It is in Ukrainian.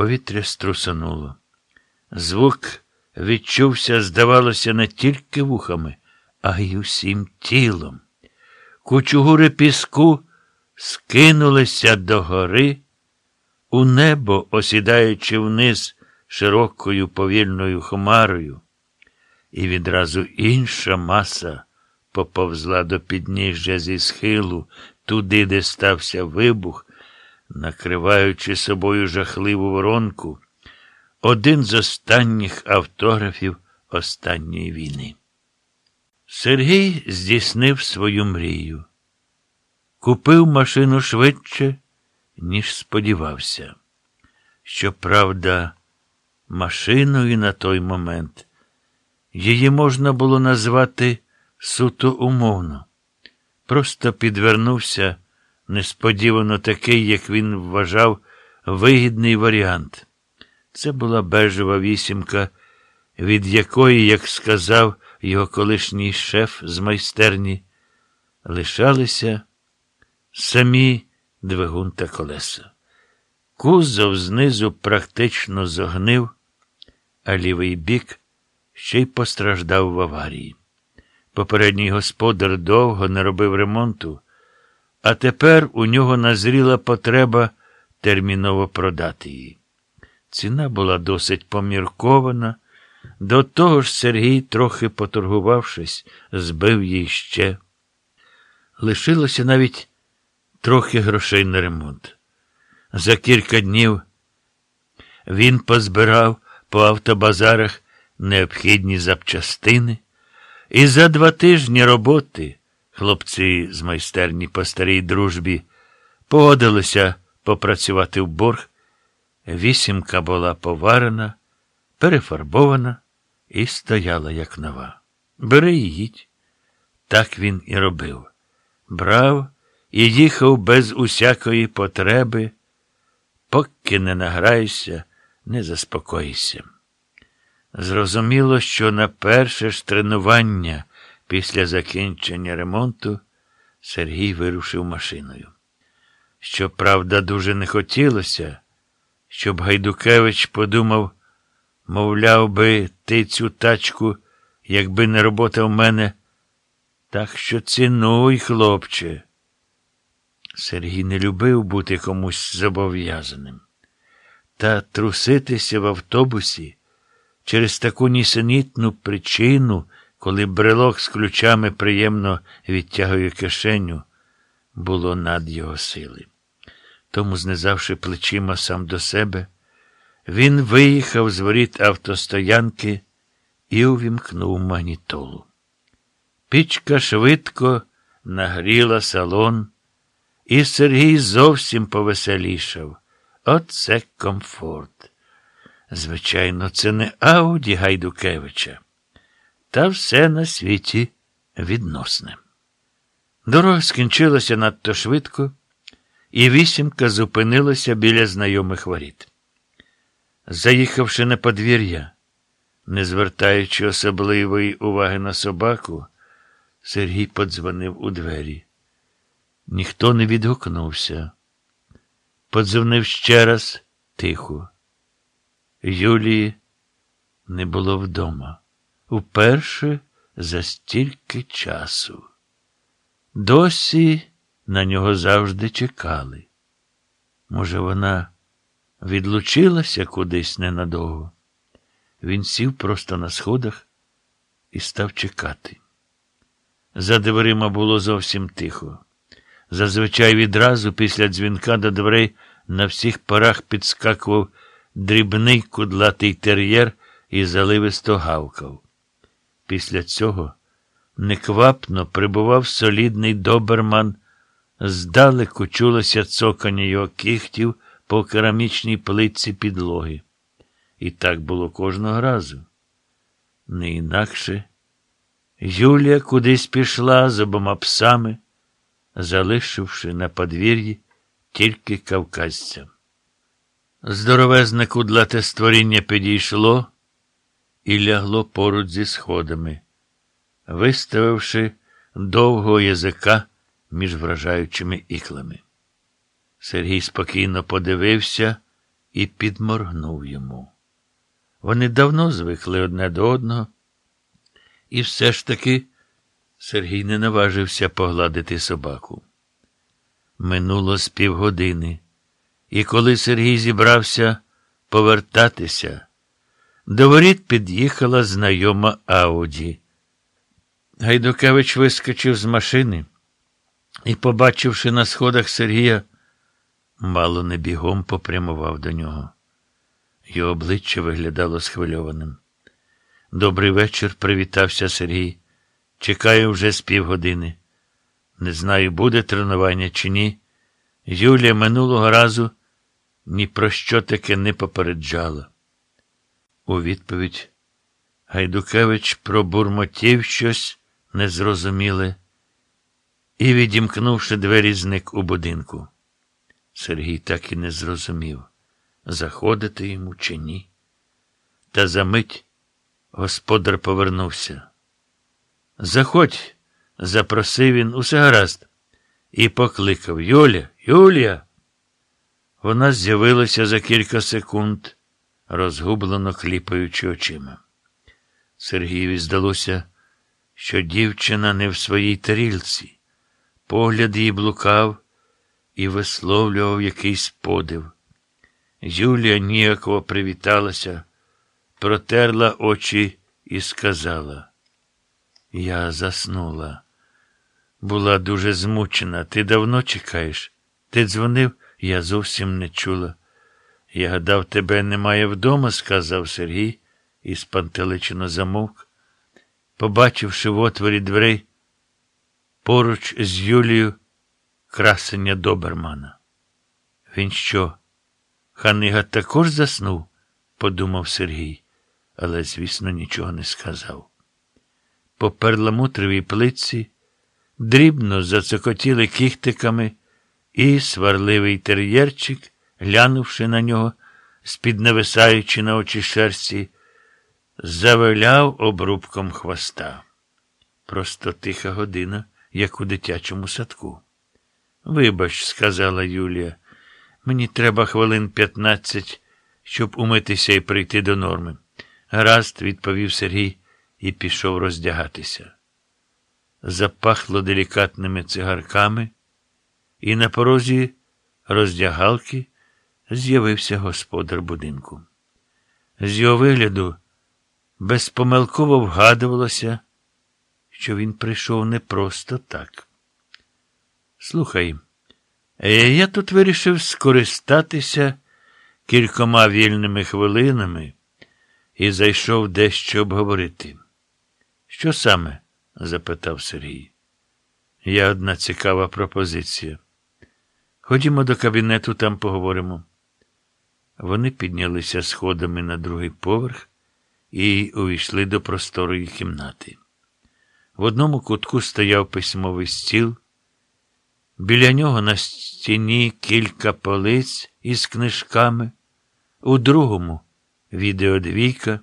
Повітря струсануло. Звук відчувся, здавалося, не тільки вухами, а й усім тілом. Кучугури піску скинулися до гори, у небо, осідаючи вниз широкою повільною хмарою, і відразу інша маса поповзла до підніжжя зі схилу, туди, де стався вибух, накриваючи собою жахливу воронку, один з останніх автографів останньої війни. Сергій здійснив свою мрію. Купив машину швидше, ніж сподівався. Щоправда, машиною на той момент її можна було назвати суто умовно. Просто підвернувся несподівано такий, як він вважав, вигідний варіант. Це була бежева вісімка, від якої, як сказав його колишній шеф з майстерні, лишалися самі двигун та колеса. Кузов знизу практично зогнив, а лівий бік ще й постраждав в аварії. Попередній господар довго не робив ремонту, а тепер у нього назріла потреба терміново продати її. Ціна була досить поміркована. До того ж Сергій, трохи поторгувавшись, збив їй ще. Лишилося навіть трохи грошей на ремонт. За кілька днів він позбирав по автобазарах необхідні запчастини, і за два тижні роботи хлопці з майстерні по старій дружбі погодилися попрацювати в борг. Вісімка була поварена, перефарбована і стояла, як нова. Бери і їдь. Так він і робив. Брав і їхав без усякої потреби, поки не награєшся, не заспокоїшся. Зрозуміло, що на перше ж тренування після закінчення ремонту Сергій вирушив машиною. Щоправда, дуже не хотілося, щоб Гайдукевич подумав, мовляв би, ти цю тачку, якби не робота в мене, так що цінуй, хлопче. Сергій не любив бути комусь зобов'язаним. Та труситися в автобусі через таку нісенітну причину, коли брелок з ключами приємно відтягує кишеню, було над його сили. Тому, знизавши плечима сам до себе, він виїхав з воріт автостоянки і увімкнув магнітолу. Пічка швидко нагріла салон, і Сергій зовсім повеселішав. Оце комфорт. Звичайно, це не Ауді Гайдукевича. Та все на світі відносне. Дорога скінчилася надто швидко, і вісімка зупинилася біля знайомих воріт. Заїхавши на подвір'я, не звертаючи особливої уваги на собаку, Сергій подзвонив у двері. Ніхто не відгукнувся. Подзвонив ще раз тихо. Юлії не було вдома. Уперше за стільки часу. Досі на нього завжди чекали. Може, вона відлучилася кудись ненадовго. Він сів просто на сходах і став чекати. За дверима було зовсім тихо. Зазвичай відразу після дзвінка до дверей на всіх парах підскакував дрібний кудлатий тер'єр і заливисто гавкав. Після цього неквапно прибував солідний доберман, здалеку чулося цокання його кіхтів по керамічній плитці підлоги. І так було кожного разу. Не інакше Юлія кудись пішла з обома псами, залишивши на подвір'ї тільки кавказця. Здоровезне кудлате створіння підійшло і лягло поруч зі сходами, виставивши довгого язика між вражаючими іклами. Сергій спокійно подивився і підморгнув йому. Вони давно звикли одне до одного, і все ж таки Сергій не наважився погладити собаку. Минуло з півгодини, і коли Сергій зібрався повертатися, до воріт під'їхала знайома Ауді. Гайдукевич вискочив з машини і, побачивши на сходах Сергія, мало не бігом попрямував до нього. Його обличчя виглядало схвильованим. Добрий вечір, привітався Сергій. Чекаю вже з півгодини. Не знаю, буде тренування чи ні. Юлія минулого разу ні про що таке не попереджала. У відповідь Гайдукевич пробурмотів щось незрозуміле і, відімкнувши двері, зник у будинку. Сергій так і не зрозумів, заходити йому чи ні. Та за мить господар повернувся. Заходь, запросив він усе гаразд, і покликав Юля, Юлія. Вона з'явилася за кілька секунд, розгублено кліпаючи очима. Сергієві здалося, що дівчина не в своїй тарілці. Погляд її блукав і висловлював якийсь подив. Юлія ніяково привіталася, протерла очі і сказала. Я заснула. Була дуже змучена. Ти давно чекаєш? Ти дзвонив? Я зовсім не чула. Я гадав, тебе немає вдома, сказав Сергій і спантеличено замовк. Побачивши в отворі дверей поруч з Юлією красення Добермана. Він що? Ханига також заснув? подумав Сергій, але, звісно, нічого не сказав. По перламутровій плитці дрібно зацокотіли кіхтиками, і сварливий тер'єрчик, глянувши на нього, з-під нависаючи на очі шерсті, завиляв обрубком хвоста. Просто тиха година, як у дитячому садку. Вибач, сказала Юлія, мені треба хвилин п'ятнадцять, щоб умитися і прийти до норми. Гаразд, відповів Сергій і пішов роздягатися. Запахло делікатними цигарками, і на порозі роздягалки з'явився господар будинку. З його вигляду безпомилково вгадувалося, що він прийшов не просто так. Слухай, я тут вирішив скористатися кількома вільними хвилинами і зайшов дещо обговорити. Що саме? запитав Сергій. Є одна цікава пропозиція. Ходімо до кабінету, там поговоримо. Вони піднялися сходами на другий поверх і увійшли до просторої кімнати. В одному кутку стояв письмовий стіл. Біля нього на стіні кілька полиць із книжками, у другому відеодвійка.